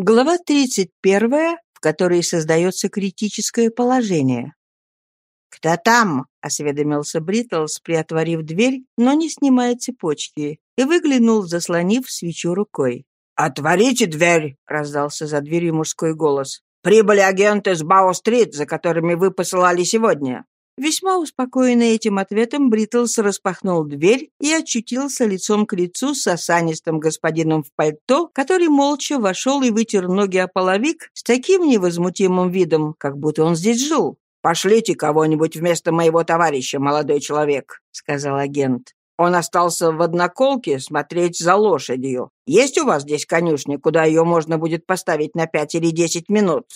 Глава 31, в которой создается критическое положение. «Кто там?» — осведомился Бритлс, приотворив дверь, но не снимая цепочки, и выглянул, заслонив свечу рукой. «Отворите дверь!» — раздался за дверью мужской голос. «Прибыли агенты с Бау-стрит, за которыми вы посылали сегодня». Весьма успокоенный этим ответом, Бритлс распахнул дверь и очутился лицом к лицу с осанистым господином в пальто, который молча вошел и вытер ноги о половик с таким невозмутимым видом, как будто он здесь жил. «Пошлите кого-нибудь вместо моего товарища, молодой человек», — сказал агент. «Он остался в одноколке смотреть за лошадью. Есть у вас здесь конюшня, куда ее можно будет поставить на пять или десять минут?»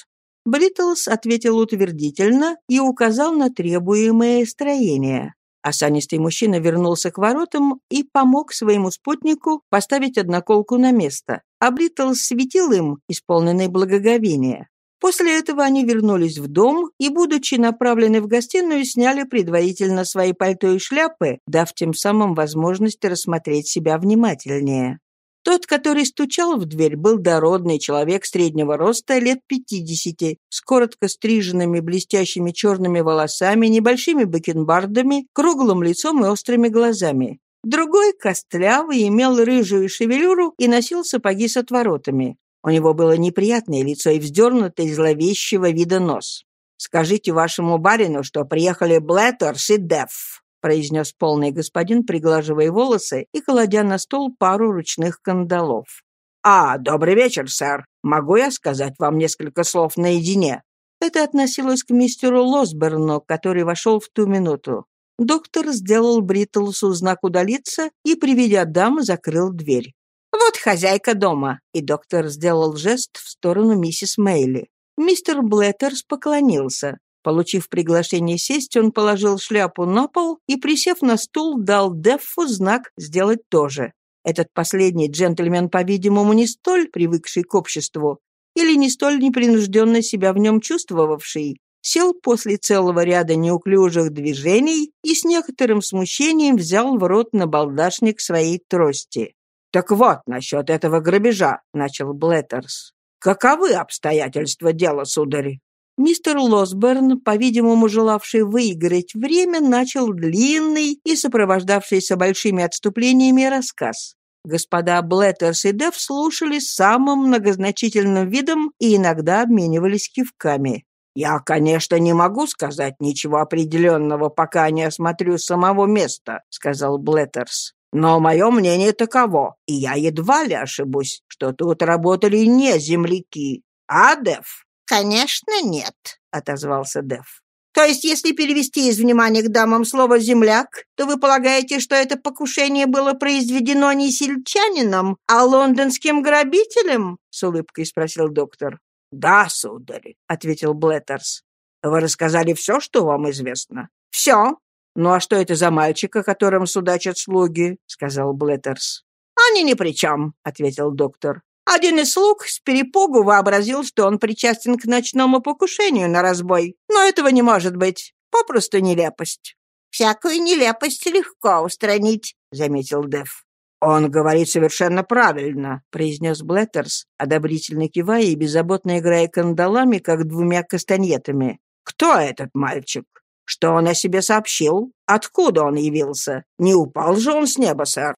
Бритлс ответил утвердительно и указал на требуемое строение. Осанистый мужчина вернулся к воротам и помог своему спутнику поставить одноколку на место, а Бритлс светил им, исполненный благоговения. После этого они вернулись в дом и, будучи направлены в гостиную, сняли предварительно свои пальто и шляпы, дав тем самым возможность рассмотреть себя внимательнее. Тот, который стучал в дверь, был дородный человек среднего роста, лет пятидесяти, с коротко стриженными блестящими черными волосами, небольшими бакенбардами, круглым лицом и острыми глазами. Другой, костлявый, имел рыжую шевелюру и носил сапоги с отворотами. У него было неприятное лицо и вздернутый зловещего вида нос. «Скажите вашему барину, что приехали Блэттерс и Дефф», произнес полный господин, приглаживая волосы и кладя на стол пару ручных кандалов. «А, добрый вечер, сэр. Могу я сказать вам несколько слов наедине?» Это относилось к мистеру Лосберну, который вошел в ту минуту. Доктор сделал Бритлсу знак удалиться и, приведя дам, закрыл дверь. «Вот хозяйка дома!» И доктор сделал жест в сторону миссис Мейли. Мистер Блеттерс поклонился. Получив приглашение сесть, он положил шляпу на пол и, присев на стул, дал Деффу знак сделать то же. Этот последний джентльмен, по-видимому, не столь привыкший к обществу или не столь непринужденно себя в нем чувствовавший, сел после целого ряда неуклюжих движений и с некоторым смущением взял в рот набалдашник своей трости. «Так вот, насчет этого грабежа», — начал Блеттерс. «Каковы обстоятельства дела, сударь?» Мистер Лосберн, по-видимому, желавший выиграть время, начал длинный и сопровождавшийся большими отступлениями рассказ. Господа Блеттерс и Дев слушали самым многозначительным видом и иногда обменивались кивками. «Я, конечно, не могу сказать ничего определенного, пока не осмотрю самого места», — сказал Блеттерс. «Но мое мнение таково, и я едва ли ошибусь, что тут работали не земляки, а Дев. «Конечно, нет», — отозвался Дев. «То есть, если перевести из внимания к дамам слово «земляк», то вы полагаете, что это покушение было произведено не сельчанином, а лондонским грабителем?» — с улыбкой спросил доктор. «Да, сударь», — ответил Блеттерс. «Вы рассказали все, что вам известно?» «Все». «Ну а что это за мальчик, о котором судачат слуги?» — сказал Блеттерс. «Они ни при чем», — ответил доктор. Один из слуг с перепугу вообразил, что он причастен к ночному покушению на разбой. Но этого не может быть. Попросту нелепость. «Всякую нелепость легко устранить», — заметил Дев. «Он говорит совершенно правильно», — произнес Блеттерс, одобрительно кивая и беззаботно играя кандалами, как двумя кастаньетами. «Кто этот мальчик? Что он о себе сообщил? Откуда он явился? Не упал же он с неба, сэр?»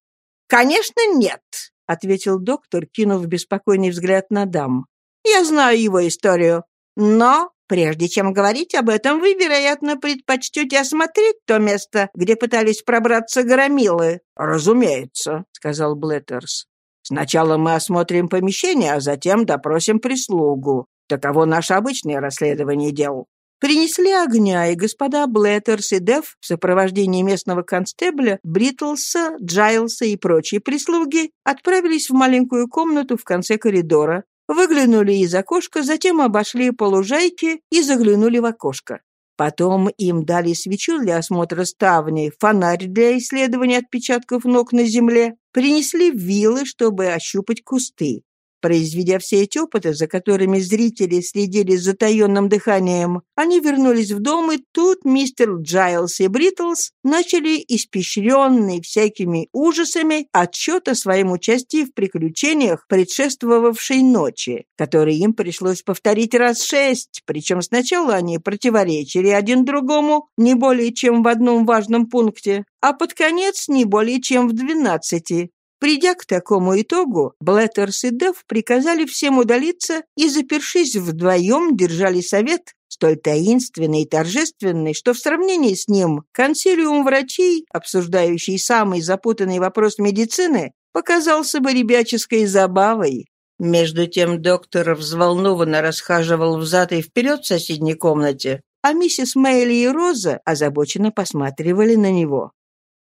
«Конечно, нет», — ответил доктор, кинув беспокойный взгляд на дам. «Я знаю его историю. Но, прежде чем говорить об этом, вы, вероятно, предпочтете осмотреть то место, где пытались пробраться громилы». «Разумеется», — сказал Блеттерс. «Сначала мы осмотрим помещение, а затем допросим прислугу. Таково наше обычное расследование дел». Принесли огня, и господа Блеттерс и Деф в сопровождении местного констебля, Бритлса, Джайлса и прочей прислуги отправились в маленькую комнату в конце коридора, выглянули из окошка, затем обошли по лужайке и заглянули в окошко. Потом им дали свечу для осмотра ставней, фонарь для исследования отпечатков ног на земле, принесли вилы, чтобы ощупать кусты. Произведя все эти опыты, за которыми зрители следили с затаенным дыханием, они вернулись в дом, и тут мистер Джайлс и Бритлс начали испещренный всякими ужасами отчет о своем участии в приключениях предшествовавшей ночи, которые им пришлось повторить раз шесть, причем сначала они противоречили один другому не более чем в одном важном пункте, а под конец не более чем в двенадцати. Придя к такому итогу, Блеттерс и Дев приказали всем удалиться и, запершись вдвоем, держали совет, столь таинственный и торжественный, что в сравнении с ним консилиум врачей, обсуждающий самый запутанный вопрос медицины, показался бы ребяческой забавой. Между тем доктор взволнованно расхаживал взад и вперед в соседней комнате, а миссис Мэйли и Роза озабоченно посматривали на него.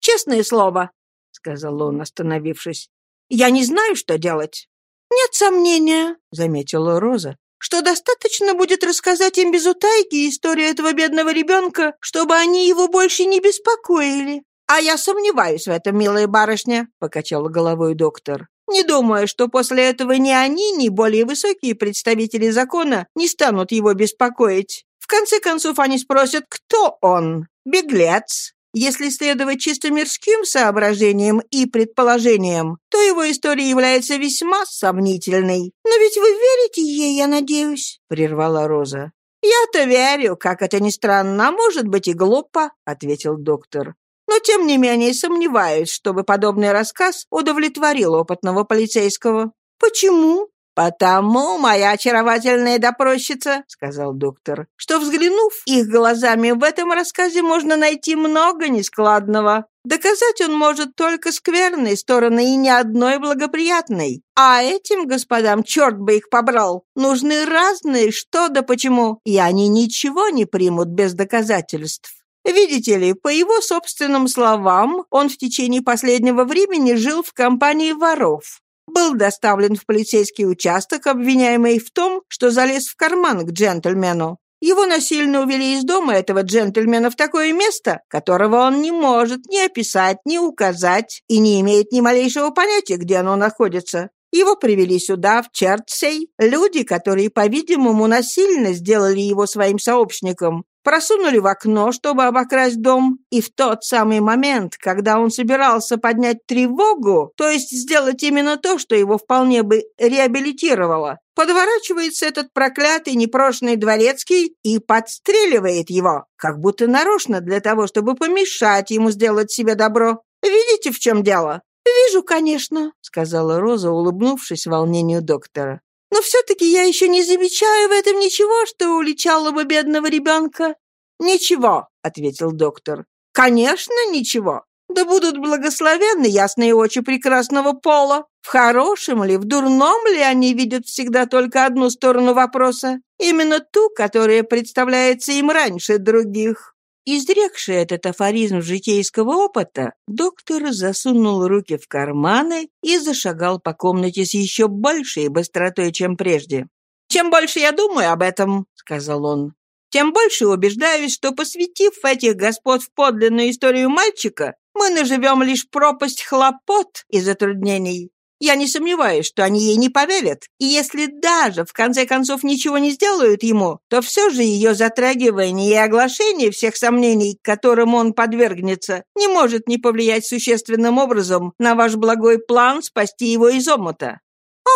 «Честное слово, — сказал он, остановившись. «Я не знаю, что делать». «Нет сомнения», — заметила Роза, «что достаточно будет рассказать им без утайки историю этого бедного ребенка, чтобы они его больше не беспокоили». «А я сомневаюсь в этом, милая барышня», — покачала головой доктор. «Не думаю, что после этого ни они, ни более высокие представители закона не станут его беспокоить. В конце концов, они спросят, кто он? Беглец, если следовать чисто мирским соображениям и предположениям, то его история является весьма сомнительной. Но ведь вы верите ей, я надеюсь, прервала Роза. «Я-то верю, как это ни странно, а может быть и глупо», — ответил доктор. «Но тем не менее сомневаюсь, чтобы подобный рассказ удовлетворил опытного полицейского». «Почему?» «Потому, моя очаровательная допросчица», — сказал доктор, «что, взглянув их глазами, в этом рассказе можно найти много нескладного. Доказать он может только скверные стороны и ни одной благоприятной. А этим господам, черт бы их побрал, нужны разные что да почему, и они ничего не примут без доказательств. Видите ли, по его собственным словам, он в течение последнего времени жил в компании воров был доставлен в полицейский участок, обвиняемый в том, что залез в карман к джентльмену. Его насильно увели из дома этого джентльмена в такое место, которого он не может ни описать, ни указать и не имеет ни малейшего понятия, где оно находится. Его привели сюда, в Чертсей, люди, которые, по-видимому, насильно сделали его своим сообщником, просунули в окно, чтобы обокрасть дом, и в тот самый момент, когда он собирался поднять тревогу, то есть сделать именно то, что его вполне бы реабилитировало, подворачивается этот проклятый непрошенный дворецкий и подстреливает его, как будто нарочно для того, чтобы помешать ему сделать себе добро. Видите, в чем дело? «Вижу, конечно», — сказала Роза, улыбнувшись волнению доктора. Но все-таки я еще не замечаю в этом ничего, что уличало бы бедного ребенка». «Ничего», — ответил доктор. «Конечно, ничего. Да будут благословенны ясные очи прекрасного пола. В хорошем ли, в дурном ли они видят всегда только одну сторону вопроса, именно ту, которая представляется им раньше других. Изрекший этот афоризм житейского опыта, доктор засунул руки в карманы и зашагал по комнате с еще большей быстротой, чем прежде. «Чем больше я думаю об этом», — сказал он, «тем больше убеждаюсь, что, посвятив этих господ в подлинную историю мальчика, мы наживем лишь пропасть хлопот и затруднений. Я не сомневаюсь, что они ей не поверят, и если даже в конце концов ничего не сделают ему, то все же ее затрагивание и оглашение всех сомнений, которым он подвергнется, не может не повлиять существенным образом на ваш благой план спасти его из омута».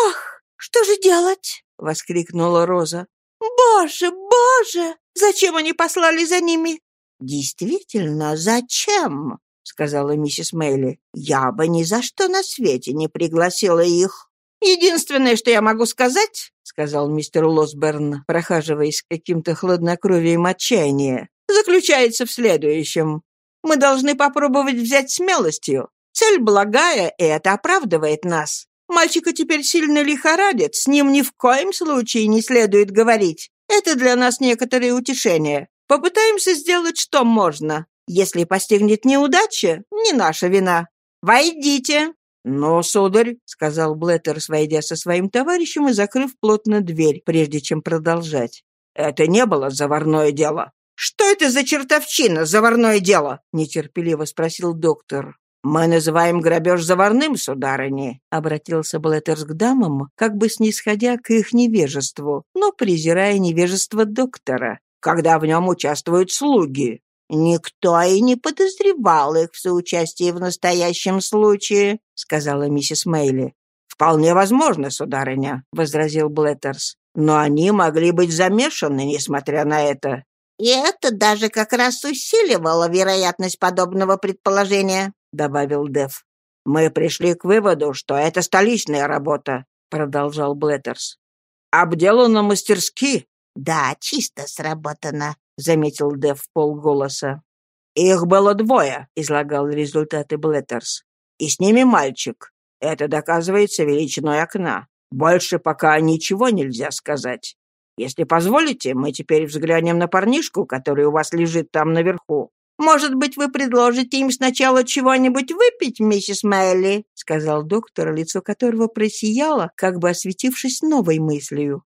«Ах, что же делать?» — воскликнула Роза. «Боже, боже! Зачем они послали за ними?» «Действительно, зачем?» — сказала миссис Мэйли. «Я бы ни за что на свете не пригласила их». «Единственное, что я могу сказать», — сказал мистер Лосберн, прохаживаясь каким-то хладнокровием отчаяния, «заключается в следующем. Мы должны попробовать взять смелостью. Цель благая, и это оправдывает нас. Мальчика теперь сильно лихорадит, с ним ни в коем случае не следует говорить. Это для нас некоторое утешение. Попытаемся сделать, что можно. Если постигнет неудача, не наша вина. Войдите!» «Но, сударь», — сказал Блеттерс, войдя со своим товарищем и закрыв плотно дверь, прежде чем продолжать. «Это не было заварное дело». «Что это за чертовщина, заварное дело?» — нетерпеливо спросил доктор. «Мы называем грабеж заварным, сударыни», — обратился Блеттерс к дамам, как бы снисходя к их невежеству, но презирая невежество доктора, когда в нем участвуют слуги. «Никто и не подозревал их в соучастии в настоящем случае», — сказала миссис Мейли. «Вполне возможно, сударыня», — возразил Блеттерс. «Но они могли быть замешаны, несмотря на это». «И это даже как раз усиливало вероятность подобного предположения», — добавил Дев. «Мы пришли к выводу, что это столичная работа», — продолжал Блеттерс. «Обделано мастерски». «Да, чисто сработано», — заметил Дев в полголоса. «Их было двое», — излагал результаты Блеттерс. «И с ними мальчик. Это доказывается величиной окна. Больше пока ничего нельзя сказать. Если позволите, мы теперь взглянем на парнишку, который у вас лежит там наверху. «Может быть, вы предложите им сначала чего-нибудь выпить, миссис Мэйли?» — сказал доктор, лицо которого просияло, как бы осветившись новой мыслью.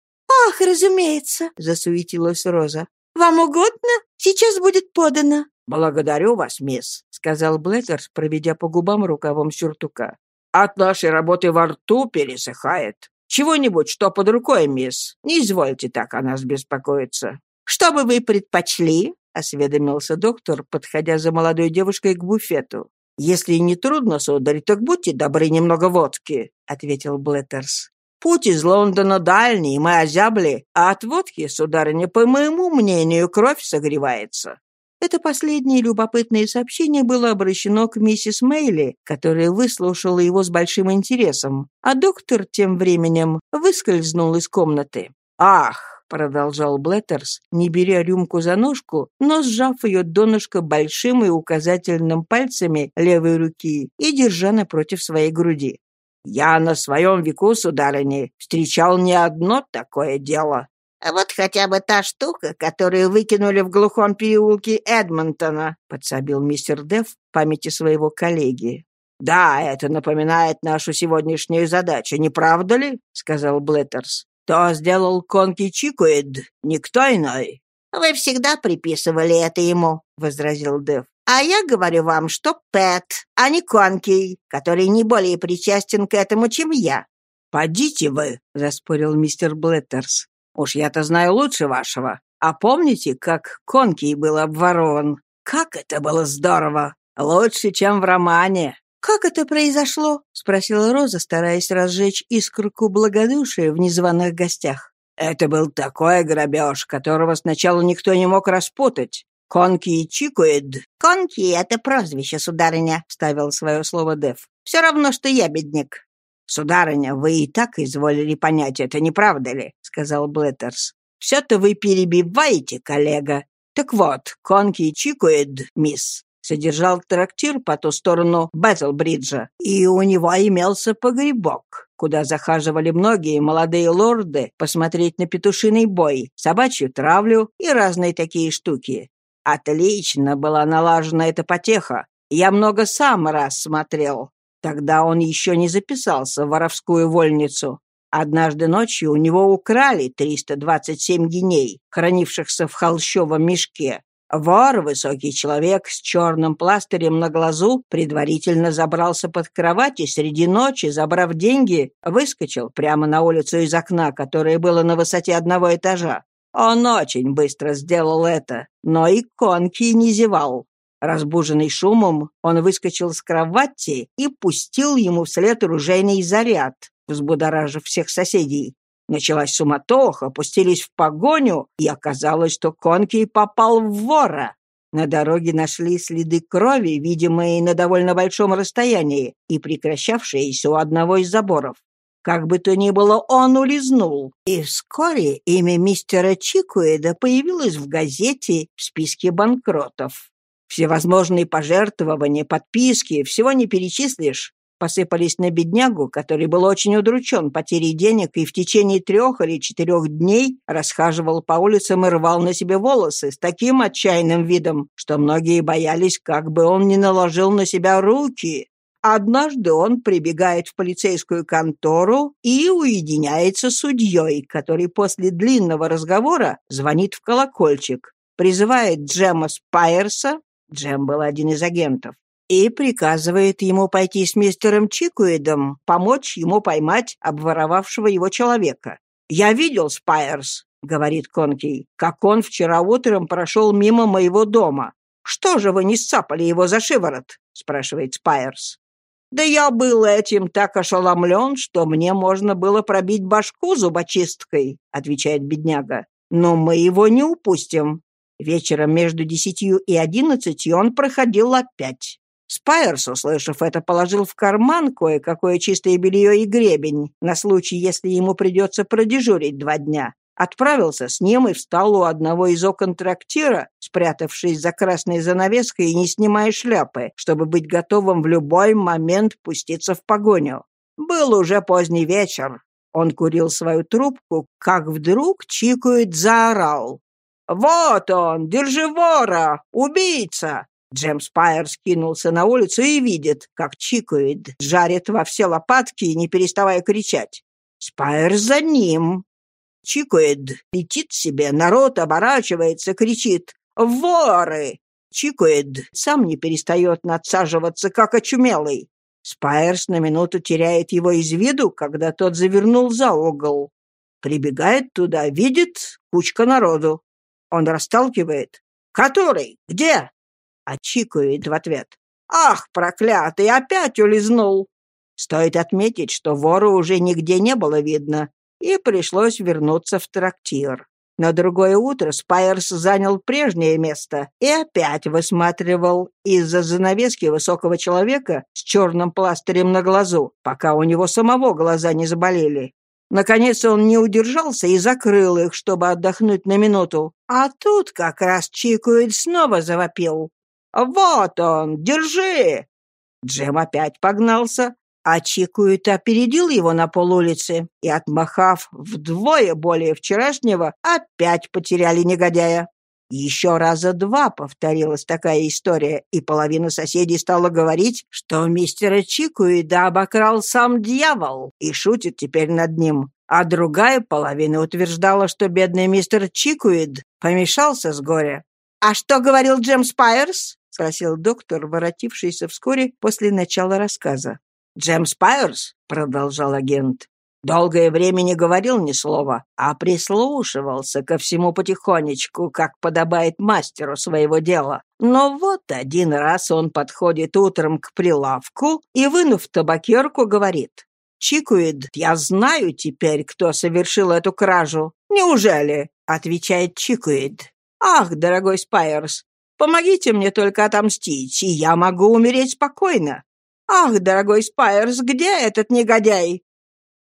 «Ах, разумеется!» — засуетилась Роза. «Вам угодно? Сейчас будет подано». «Благодарю вас, мисс», — сказал Блеттерс, проведя по губам рукавом сюртука. «От нашей работы во рту пересыхает. Чего-нибудь, что под рукой, мисс. Не извольте так о нас беспокоиться». «Что бы вы предпочли?» — осведомился доктор, подходя за молодой девушкой к буфету. «Если не трудно, сударь, так будьте добры немного водки», — ответил Блеттерс. Путь из Лондона дальний, мы озябли, а от водки, сударыня, по моему мнению, кровь согревается». Это последнее любопытное сообщение было обращено к миссис Мейли, которая выслушала его с большим интересом, а доктор тем временем выскользнул из комнаты. «Ах!» — продолжал Блеттерс, не беря рюмку за ножку, но сжав ее донышко большим и указательным пальцами левой руки и держа напротив своей груди. Я на своем веку, сударыни, встречал не одно такое дело. А вот хотя бы та штука, которую выкинули в глухом переулке Эдмонтона, подсобил мистер Дев в памяти своего коллеги. «Да, это напоминает нашу сегодняшнюю задачу, не правда ли?» — сказал Блеттерс. «То сделал Конки Чикуид, никто иной». «Вы всегда приписывали это ему», — возразил Дев. А я говорю вам, что Пэт, а не Конки, который не более причастен к этому, чем я». «Подите вы», — заспорил мистер Блеттерс. «Уж я-то знаю лучше вашего. А помните, как Конки был обворован? Как это было здорово! Лучше, чем в романе!» «Как это произошло?» — спросила Роза, стараясь разжечь искорку благодушия в незваных гостях. «Это был такой грабеж, которого сначала никто не мог распутать. «Конки Чикуэд». «Конки — это прозвище, сударыня», — вставил свое слово Дев. «Все равно, что я бедняк». «Сударыня, вы и так изволили понять это, не правда ли?» — сказал Блеттерс. «Все-то вы перебиваете, коллега. Так вот, Конки Чикуэд, мисс, содержал трактир по ту сторону Бэттлбриджа, и у него имелся погребок, куда захаживали многие молодые лорды посмотреть на петушиный бой, собачью травлю и разные такие штуки. Отлично была налажена эта потеха. Я много сам раз смотрел. Тогда он еще не записался в воровскую вольницу. Однажды ночью у него украли 327 геней, хранившихся в холщовом мешке. Вор, высокий человек с черным пластырем на глазу, предварительно забрался под кровать и среди ночи, забрав деньги, выскочил прямо на улицу из окна, которое было на высоте одного этажа. Он очень быстро сделал это, но и конки не зевал. Разбуженный шумом, он выскочил с кровати и пустил ему вслед ружейный заряд, взбудоражив всех соседей. Началась суматоха, пустились в погоню, и оказалось, что Конки попал в вора. На дороге нашли следы крови, видимые на довольно большом расстоянии и прекращавшиеся у одного из заборов. Как бы то ни было, он улизнул. И вскоре имя мистера Чикуэда появилось в газете в списке банкротов. Всевозможные пожертвования, подписки, всего не перечислишь, посыпались на беднягу, который был очень удручен потерей денег и в течение трех или четырех дней расхаживал по улицам и рвал на себе волосы с таким отчаянным видом, что многие боялись, как бы он не наложил на себя руки. Однажды он прибегает в полицейскую контору и уединяется с судьей, который после длинного разговора звонит в колокольчик, призывает Джема Спайерса, Джем был один из агентов, и приказывает ему пойти с мистером Чикуидом, помочь ему поймать обворовавшего его человека. «Я видел Спайерс», — говорит Конкий, «как он вчера утром прошел мимо моего дома. Что же вы не сцапали его за шиворот?» — спрашивает Спайерс. «Да я был этим так ошеломлен, что мне можно было пробить башку зубочисткой», — отвечает бедняга. «Но мы его не упустим. Вечером между десятью и одиннадцатью он проходил опять. Спайерс, услышав это, положил в карман кое-какое чистое белье и гребень на случай, если ему придется продежурить два дня. Отправился с ним и встал у одного из окон трактира, спрятавшись за красной занавеской и не снимая шляпы, чтобы быть готовым в любой момент пуститься в погоню. Был уже поздний вечер. Он курил свою трубку, как вдруг чикает заорал. «Вот он! Держи вора! Убийца!» Джем Спайерс кинулся на улицу и видит, как Чикуэд жарит во все лопатки, не переставая кричать. Спайерс за ним. Чикуэд летит себе, народ оборачивается, кричит «Воры!». Чикуэд сам не перестает надсаживаться, как очумелый. Спайерс на минуту теряет его из виду, когда тот завернул за угол. Прибегает туда, видит кучка народу. Он расталкивает. «Который? Где?» А чикает в ответ. «Ах, проклятый, опять улизнул!» Стоит отметить, что вора уже нигде не было видно, и пришлось вернуться в трактир. На другое утро Спайерс занял прежнее место и опять высматривал из-за занавески высокого человека с черным пластырем на глазу, пока у него самого глаза не заболели. Наконец он не удержался и закрыл их, чтобы отдохнуть на минуту. А тут как раз Чикуэль снова завопил. «Вот он! Держи!» Джем опять погнался, а Чикуэт опередил его на полулице и, отмахав вдвое более вчерашнего, опять потеряли негодяя. Еще раза два повторилась такая история, и половина соседей стала говорить, что мистера Чикуида обокрал сам дьявол и шутит теперь над ним. А другая половина утверждала, что бедный мистер Чикуид помешался с горя. «А что говорил Джем Спайерс?» — спросил доктор, воротившийся вскоре после начала рассказа. «Джем Спайерс?» — продолжал агент. Долгое время не говорил ни слова, а прислушивался ко всему потихонечку, как подобает мастеру своего дела. Но вот один раз он подходит утром к прилавку и, вынув табакерку, говорит. «Чикуид, я знаю теперь, кто совершил эту кражу». «Неужели?» — отвечает Чикуид. «Ах, дорогой Спайерс, помогите мне только отомстить, и я могу умереть спокойно». «Ах, дорогой Спайерс, где этот негодяй?»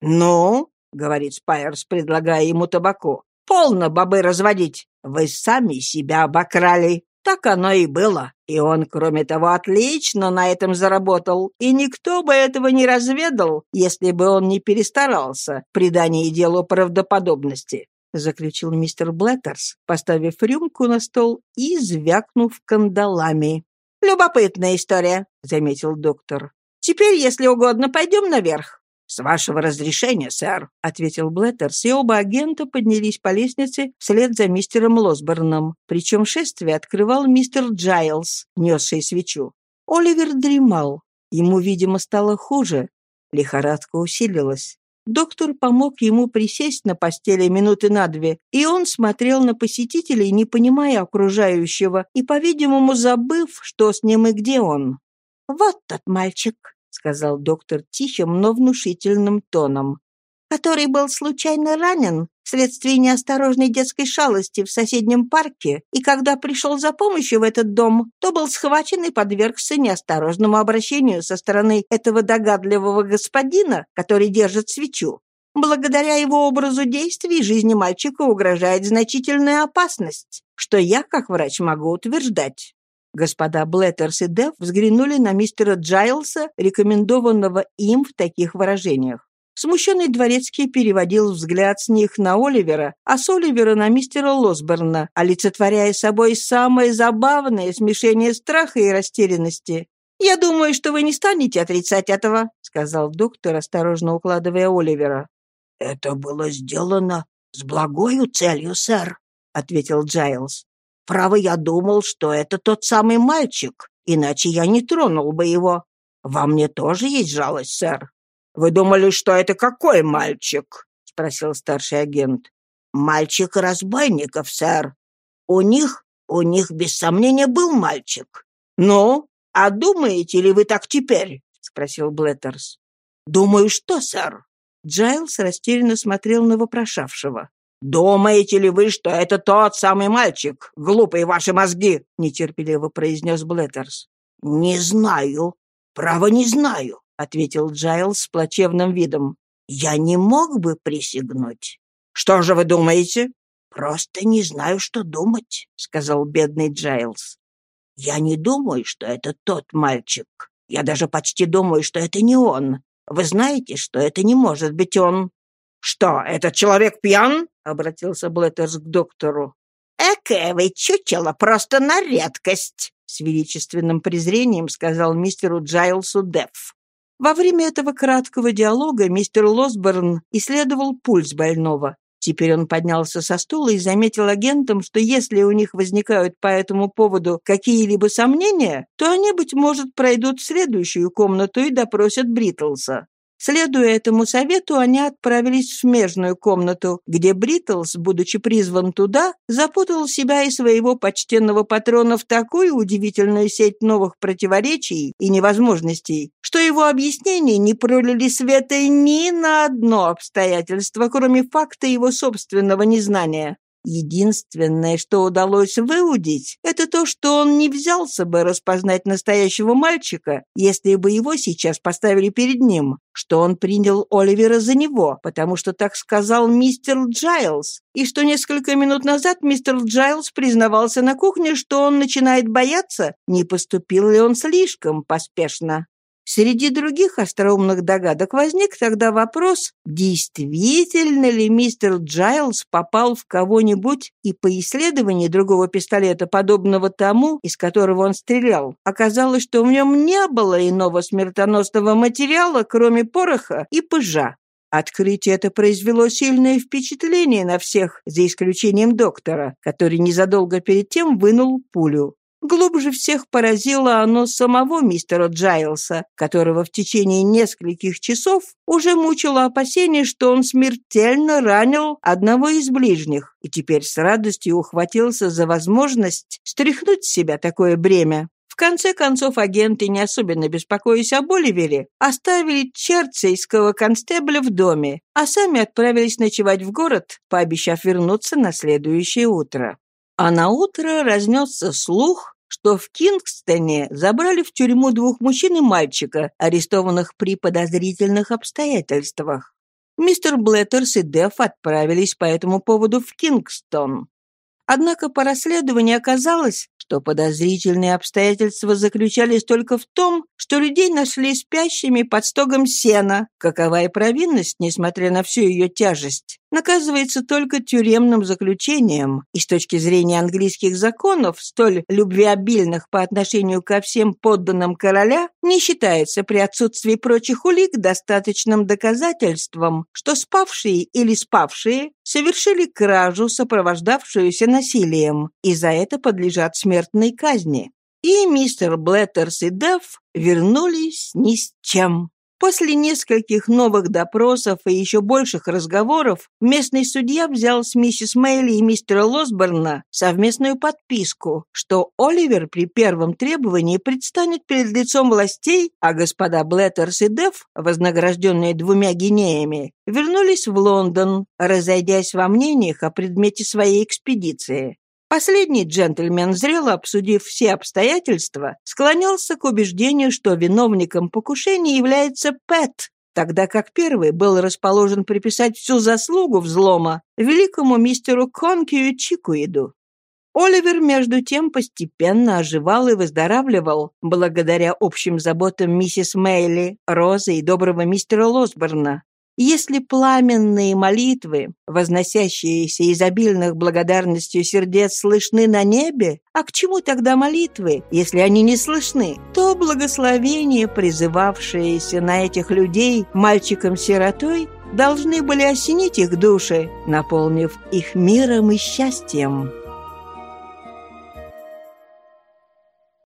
«Ну?» — говорит Спайерс, предлагая ему табаку. «Полно бобы разводить. Вы сами себя обокрали. Так оно и было. И он, кроме того, отлично на этом заработал. И никто бы этого не разведал, если бы он не перестарался при придании делу правдоподобности», — заключил мистер Блеттерс, поставив рюмку на стол и звякнув кандалами. «Любопытная история», — заметил доктор. «Теперь, если угодно, пойдем наверх. «С вашего разрешения, сэр», — ответил Блеттерс, и оба агента поднялись по лестнице вслед за мистером Лосборном. Причем шествие открывал мистер Джайлз, несший свечу. Оливер дремал. Ему, видимо, стало хуже. Лихорадка усилилась. Доктор помог ему присесть на постели минуты на две, и он смотрел на посетителей, не понимая окружающего, и, по-видимому, забыв, что с ним и где он. «Вот тот мальчик», сказал доктор тихим, но внушительным тоном, который был случайно ранен вследствие неосторожной детской шалости в соседнем парке, и когда пришел за помощью в этот дом, то был схвачен и подвергся неосторожному обращению со стороны этого догадливого господина, который держит свечу. Благодаря его образу действий жизни мальчика угрожает значительная опасность, что я, как врач, могу утверждать. Господа Блеттерс и Дев взглянули на мистера Джайлса, рекомендованного им в таких выражениях. Смущенный дворецкий переводил взгляд с них на Оливера, а с Оливера на мистера Лосберна, олицетворяя собой самое забавное смешение страха и растерянности. «Я думаю, что вы не станете отрицать этого», — сказал доктор, осторожно укладывая Оливера. «Это было сделано с благою целью, сэр», — ответил Джайлз. Право, я думал, что это тот самый мальчик, иначе я не тронул бы его. Во мне тоже есть жалость, сэр. Вы думали, что это какой мальчик? спросил старший агент. Мальчик разбойников, сэр. У них, у них без сомнения был мальчик. Ну, а думаете ли вы так теперь? спросил Блеттерс. Думаю, что, сэр? Джайлс растерянно смотрел на вопрошавшего. «Думаете ли вы, что это тот самый мальчик? Глупые ваши мозги!» — нетерпеливо произнес Блеттерс. «Не знаю. Право не знаю», — ответил Джайлс с плачевным видом. «Я не мог бы присягнуть». «Что же вы думаете?» «Просто не знаю, что думать», — сказал бедный Джайлс. «Я не думаю, что это тот мальчик. Я даже почти думаю, что это не он. Вы знаете, что это не может быть он». «Что, этот человек пьян?» — обратился Блеттерс к доктору. «Экое вы чучело просто на редкость!» — с величественным презрением сказал мистеру Джайлсу Дефф. Во время этого краткого диалога мистер Лосберн исследовал пульс больного. Теперь он поднялся со стула и заметил агентам, что если у них возникают по этому поводу какие-либо сомнения, то они, быть может, пройдут в следующую комнату и допросят Бритлса. Следуя этому совету, они отправились в смежную комнату, где Бритлс, будучи призван туда, запутал себя и своего почтенного патрона в такую удивительную сеть новых противоречий и невозможностей, что его объяснения не пролили света ни на одно обстоятельство, кроме факта его собственного незнания. Единственное, что удалось выудить, это то, что он не взялся бы распознать настоящего мальчика, если бы его сейчас поставили перед ним, что он принял Оливера за него, потому что так сказал мистер Джайлз, и что несколько минут назад мистер Джайлз признавался на кухне, что он начинает бояться, не поступил ли он слишком поспешно. Среди других остроумных догадок возник тогда вопрос, действительно ли мистер Джайлз попал в кого-нибудь, и по исследованию другого пистолета, подобного тому, из которого он стрелял, оказалось, что в нем не было иного смертоносного материала, кроме пороха и пыжа. Открытие это произвело сильное впечатление на всех, за исключением доктора, который незадолго перед тем вынул пулю. Глубже всех поразило оно самого мистера Джайлса, которого в течение нескольких часов уже мучило опасение, что он смертельно ранил одного из ближних, и теперь с радостью ухватился за возможность стряхнуть с себя такое бремя. В конце концов, агенты, не особенно беспокоясь об Оливере, оставили черцейского констебля в доме, а сами отправились ночевать в город, пообещав вернуться на следующее утро. А на утро разнесся слух, что в Кингстоне забрали в тюрьму двух мужчин и мальчика, арестованных при подозрительных обстоятельствах. Мистер Блеттерс и Деф отправились по этому поводу в Кингстон. Однако по расследованию оказалось, что подозрительные обстоятельства заключались только в том, что людей нашли спящими под стогом сена, какова и провинность, несмотря на всю ее тяжесть наказывается только тюремным заключением, и с точки зрения английских законов, столь любвеобильных по отношению ко всем подданным короля, не считается при отсутствии прочих улик достаточным доказательством, что спавшие или спавшие совершили кражу, сопровождавшуюся насилием, и за это подлежат смертной казни. И мистер Блеттерс и Деф вернулись ни с чем. После нескольких новых допросов и еще больших разговоров местный судья взял с миссис Мэйли и мистера Лосборна совместную подписку, что Оливер при первом требовании предстанет перед лицом властей, а господа Блеттерс и Деф, вознагражденные двумя гинеями, вернулись в Лондон, разойдясь во мнениях о предмете своей экспедиции. Последний джентльмен, зрело обсудив все обстоятельства, склонялся к убеждению, что виновником покушения является Пэт, тогда как первый был расположен приписать всю заслугу взлома великому мистеру Конкию Чикуиду. Оливер, между тем, постепенно оживал и выздоравливал, благодаря общим заботам миссис Мейли, Розы и доброго мистера Лосборна. Если пламенные молитвы, возносящиеся изобильных благодарностью сердец, слышны на небе, а к чему тогда молитвы, если они не слышны? То благословения, призывавшиеся на этих людей мальчиком-сиротой, должны были осенить их души, наполнив их миром и счастьем.